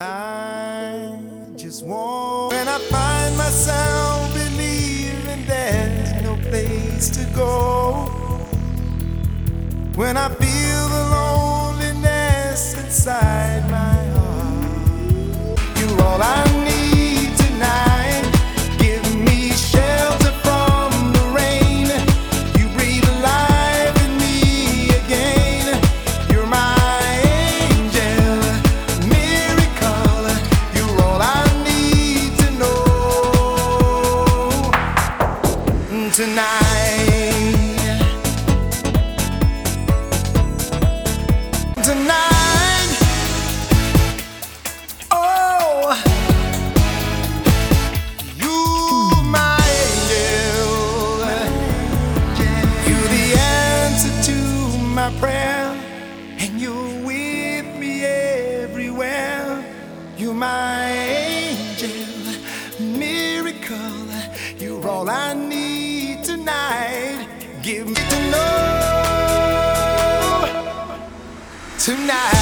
I just want when I find myself believing there's no place to go. When I feel tonight. Tonight, oh, you my angel, you're the answer to my prayer, and you're with me everywhere. You're my angel, miracle. You're all I need tonight. Give me to know tonight.